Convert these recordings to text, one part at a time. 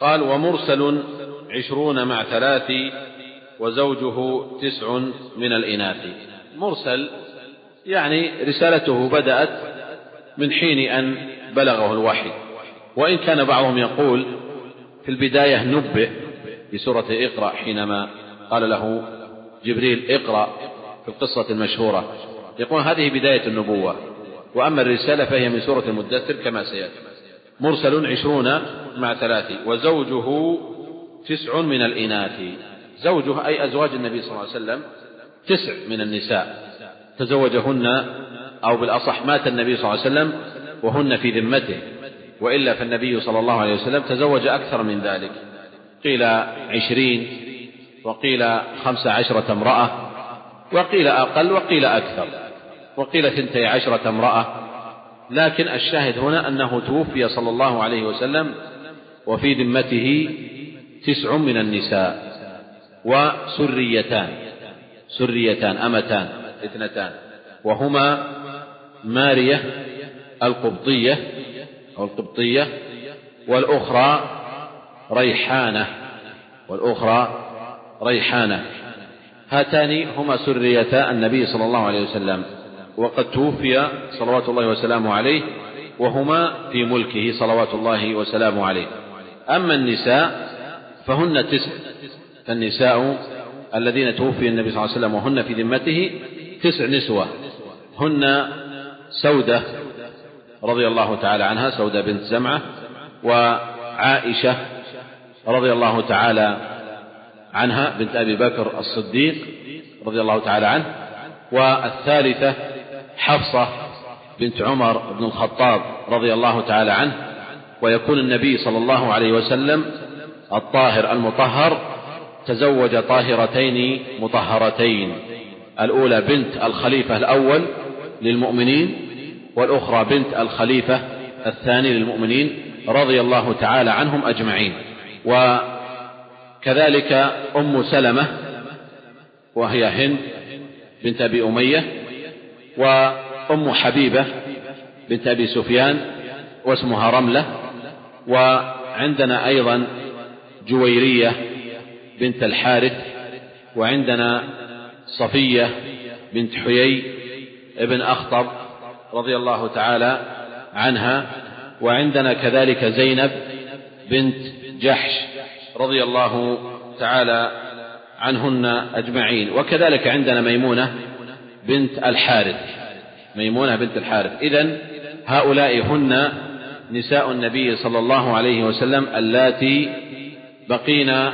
قال ومرسل عشرون مع ثلاث وزوجه تسع من الإناث. مرسل يعني رسالته بدأت من حين أن بلغه الوحي. وإن كان بعضهم يقول في البداية نبئ بسورة اقرأ حينما قال له جبريل اقرأ في القصة المشهورة. يقول هذه بداية النبوة. وأما الرسالة فهي من سورة المدثر كما سيأتي. مرسل عشرون مع ثلاث وزوجه تسع من الإناث. زوجه أي أزواج النبي صلى الله عليه وسلم تسع من النساء. تزوجهن أو بالأصح مات النبي صلى الله عليه وسلم وهن في ذمته. وإلا فالنبي صلى الله عليه وسلم تزوج أكثر من ذلك. قيل عشرين وقيل خمس عشرة امرأة وقيل أقل وقيل أكثر. وقيل ثنتي عشرة امرأة لكن الشاهد هنا أنه توفي صلى الله عليه وسلم وفي ذمته تسع من النساء وسريتان سريتان أمتان اثنتان. وهما مارية القبطية أو القبطية والأخرى ريحانة والأخرى ريحانة. هاتان هما سريتا النبي صلى الله عليه وسلم. وقد توفي صلوات الله وسلامه عليه وهما في ملكه صلوات الله وسلامه عليه. أما النساء فهن تسع. النساء الذين توفي النبي صلى الله عليه وسلم وهن في ذمته تسع نسوة. هن سودة رضي الله تعالى عنها سودة بنت زمعة وعائشة رضي الله تعالى عنها بنت أبي بكر الصديق رضي الله تعالى عنه. والثالثة حفصة بنت عمر بن الخطاب رضي الله تعالى عنه ويكون النبي صلى الله عليه وسلم الطاهر المطهر تزوج طاهرتين مطهرتين الأولى بنت الخليفة الأول للمؤمنين والأخرى بنت الخليفة الثاني للمؤمنين رضي الله تعالى عنهم أجمعين. وكذلك أم سلمة وهي هند بنت أبي أمية وأم حبيبة بنت أبي سفيان واسمها رملة وعندنا أيضا جويرية بنت الحارث وعندنا صفية بنت حيي ابن أخطب رضي الله تعالى عنها وعندنا كذلك زينب بنت جحش رضي الله تعالى عنهن أجمعين وكذلك عندنا ميمونة بنت الحارث. ميمونة بنت الحارث. إذا هؤلاء هن نساء النبي صلى الله عليه وسلم اللاتي بقين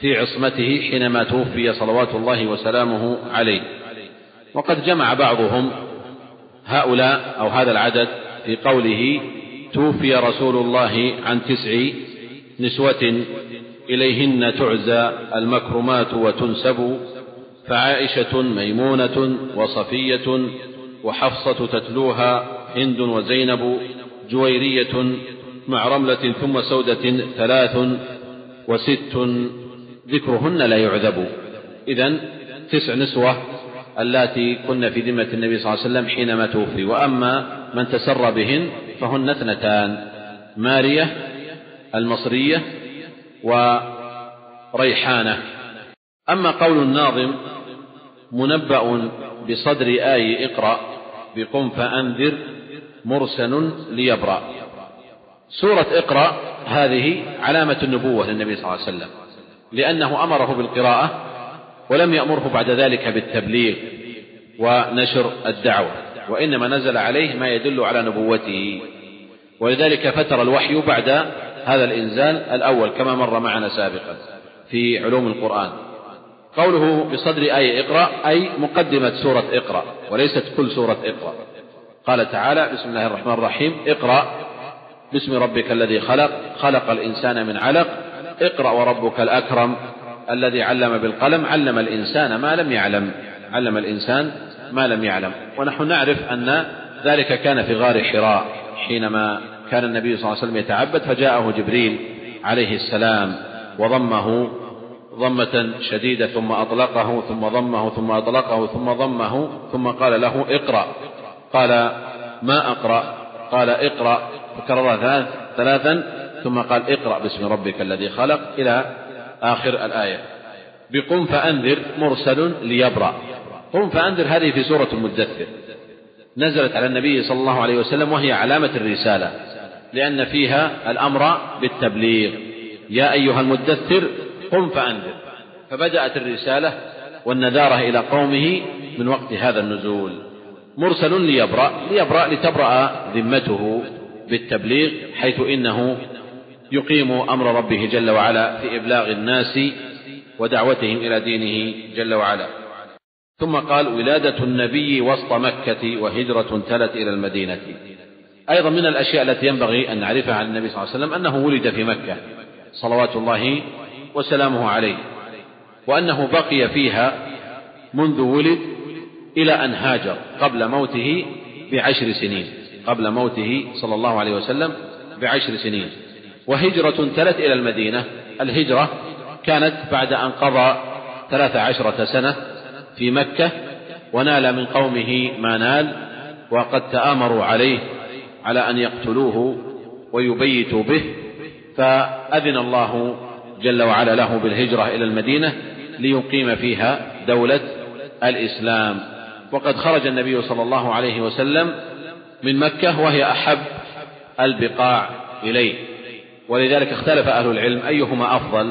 في عصمته حينما توفي صلوات الله وسلامه عليه. وقد جمع بعضهم هؤلاء أو هذا العدد في قوله توفي رسول الله عن تسع نسوة إليهن تعزى المكرمات وتنسب فعائشة ميمونة وصفية وحفصة تتلوها هند وزينب جويرية مع رملة ثم سودة ثلاث وست ذكرهن لا يعذب. إذا تسع نسوة اللاتي كن في ذمة النبي صلى الله عليه وسلم حينما توفي. وأما من تسر بهن فهن اثنتان مارية المصرية وريحانة. أما قول الناظم منبأ بصدر آي اقرأ بقم فأنذر مرسل ليبرأ. سورة اقرأ هذه علامة النبوة للنبي صلى الله عليه وسلم لأنه أمره بالقراءة ولم يأمره بعد ذلك بالتبليغ ونشر الدعوة وإنما نزل عليه ما يدل على نبوته. ولذلك فتر الوحي بعد هذا الإنزال الأول كما مر معنا سابقا في علوم القرآن. قوله بصدر آية اقرأ أي مقدمة سورة اقرأ وليست كل سورة اقرأ. قال تعالى بسم الله الرحمن الرحيم اقرأ. باسم ربك الذي خلق خلق الإنسان من علق. اقرأ وربك الأكرم الذي علم بالقلم علم الإنسان ما لم يعلم. علم الإنسان ما لم يعلم. ونحن نعرف أن ذلك كان في غار حراء حينما كان النبي صلى الله عليه وسلم يتعبد فجاءه جبريل عليه السلام وضمه ضمة شديدة ثم أطلقه ثم ضمه ثم أطلقه ثم ضمه ثم قال له اقرأ. قال ما أقرأ؟ قال اقرأ. فكررها ثلاثا ثم قال اقرأ باسم ربك الذي خلق إلى آخر الآية. بقم فأنذر مرسل ليبرأ. قم فأنذر هذه في سورة المدثر. نزلت على النبي صلى الله عليه وسلم وهي علامة الرسالة لأن فيها الأمر بالتبليغ. يا أيها المدثر قم فأنذر. فبدأت الرسالة والنذارة إلى قومه من وقت هذا النزول. مرسل ليبرأ ليبرأ لتبرأ ذمته بالتبليغ حيث إنه يقيم أمر ربه جل وعلا في إبلاغ الناس ودعوتهم إلى دينه جل وعلا. ثم قال ولادة النبي وسط مكة وهجرة تلت إلى المدينة. أيضا من الأشياء التي ينبغي أن نعرفها عن النبي صلى الله عليه وسلم أنه ولد في مكة. صلوات الله وسلامه عليه وأنه بقي فيها منذ ولد إلى أن هاجر قبل موته بعشر سنين قبل موته صلى الله عليه وسلم بعشر سنين. وهجرة تلت إلى المدينة. الهجرة كانت بعد أن قضى ثلاث عشرة سنة في مكة ونال من قومه ما نال وقد تآمروا عليه على أن يقتلوه ويبيتوا به فأذن الله جل وعلا له بالهجرة إلى المدينة ليقيم فيها دولة الإسلام. وقد خرج النبي صلى الله عليه وسلم من مكة وهي أحب البقاع إليه. ولذلك اختلف أهل العلم أيهما أفضل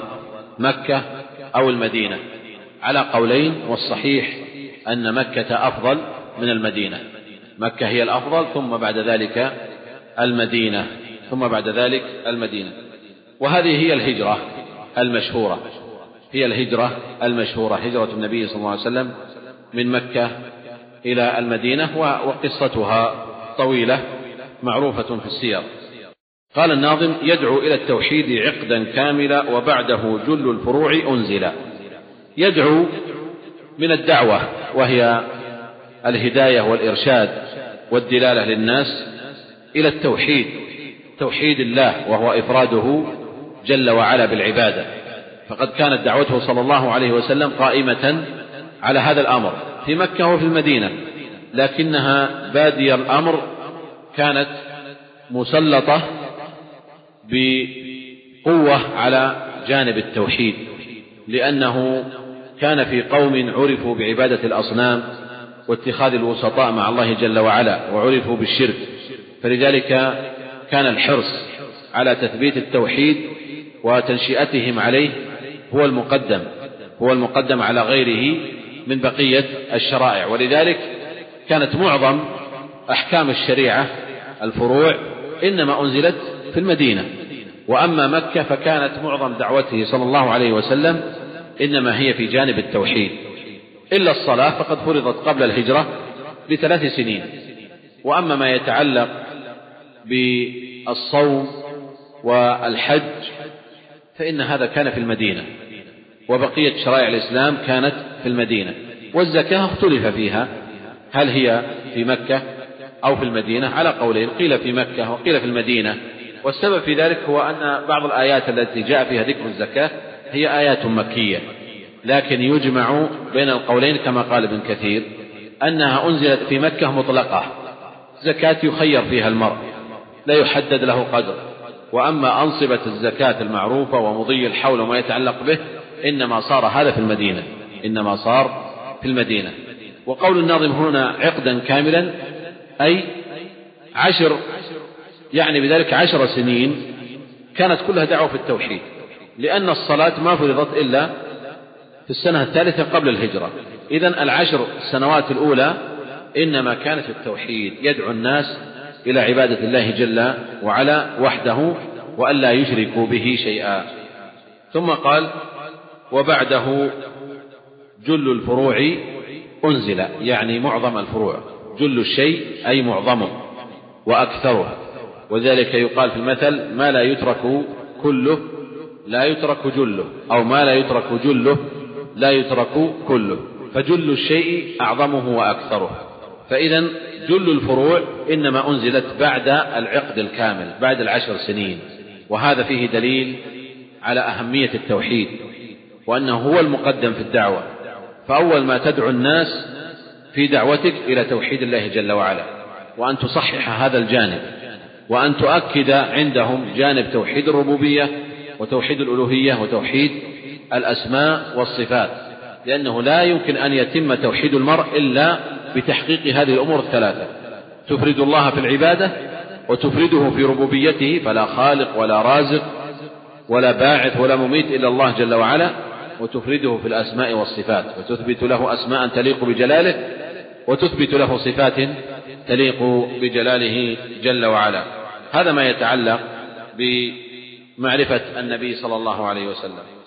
مكة أو المدينة. على قولين والصحيح أن مكة أفضل من المدينة. مكة هي الأفضل ثم بعد ذلك المدينة ثم بعد ذلك المدينة. وهذه هي الهجرة المشهورة. هي الهجرة المشهورة هجرة النبي صلى الله عليه وسلم من مكة إلى المدينة وقصتها طويلة معروفة في السير قال الناظم يدعو إلى التوحيد عقدا كاملا وبعده جل الفروع أنزل. يدعو من الدعوة وهي الهداية والإرشاد والدلالة للناس إلى التوحيد توحيد الله وهو إفراده جل وعلا بالعبادة. فقد كانت دعوته صلى الله عليه وسلم قائمة على هذا الأمر في مكة وفي المدينة لكنها بادي الأمر كانت مسلطة بقوة على جانب التوحيد لأنه كان في قوم عرفوا بعبادة الأصنام واتخاذ الوسطاء مع الله جل وعلا وعرفوا بالشرك. فلذلك كان الحرص على تثبيت التوحيد وتنشئتهم عليه هو المقدم هو المقدم على غيره من بقية الشرائع. ولذلك كانت معظم أحكام الشريعة الفروع إنما أنزلت في المدينة. وأما مكة فكانت معظم دعوته صلى الله عليه وسلم إنما هي في جانب التوحيد. إلا الصلاة فقد فرضت قبل الهجرة بثلاث سنين. وأما ما يتعلق بالصوم والحج فإن هذا كان في المدينة وبقية شرائع الإسلام كانت في المدينة والزكاة اختلف فيها هل هي في مكة أو في المدينة؟ على قولين قيل في مكة وقيل في المدينة والسبب في ذلك هو أن بعض الآيات التي جاء فيها ذكر الزكاة هي آيات مكية لكن يجمع بين القولين كما قال ابن كثير أنها أنزلت في مكة مطلقة زكاة يخير فيها المرء لا يحدد له قدر. وأما أنصبة الزكاة المعروفة ومضي الحول وما يتعلق به إنما صار هذا في المدينة. إنما صار في المدينة. وقول الناظم هنا عقدا كاملا أي عشر يعني بذلك عشر سنين كانت كلها دعوة في التوحيد لأن الصلاة ما فرضت إلا في السنة الثالثة قبل الهجرة. إذا العشر السنوات الأولى إنما كانت التوحيد يدعو الناس إلى عبادة الله جل وعلا وحده وألا يشركوا به شيئا. ثم قال وبعده جل الفروع أنزل يعني معظم الفروع. جل الشيء أي معظمه وأكثره وذلك يقال في المثل ما لا يترك كله لا يترك جله أو ما لا يترك جله لا يترك كله. فجل الشيء أعظمه وأكثره فإذا جل الفروع إنما أنزلت بعد العقد الكامل بعد العشر سنين وهذا فيه دليل على أهمية التوحيد وأنه هو المقدم في الدعوة فأول ما تدعو الناس في دعوتك إلى توحيد الله جل وعلا وأن تصحح هذا الجانب وأن تؤكد عندهم جانب توحيد الربوبية وتوحيد الألوهية وتوحيد الأسماء والصفات. لأنه لا يمكن أن يتم توحيد المرء إلا بتحقيق هذه الأمور الثلاثة. تفرد الله في العبادة وتفرده في ربوبيته فلا خالق ولا رازق ولا باعث ولا مميت إلا الله جل وعلا وتفرده في الأسماء والصفات وتثبت له أسماء تليق بجلاله وتثبت له صفات تليق بجلاله جل وعلا. هذا ما يتعلق بمعرفة النبي صلى الله عليه وسلم.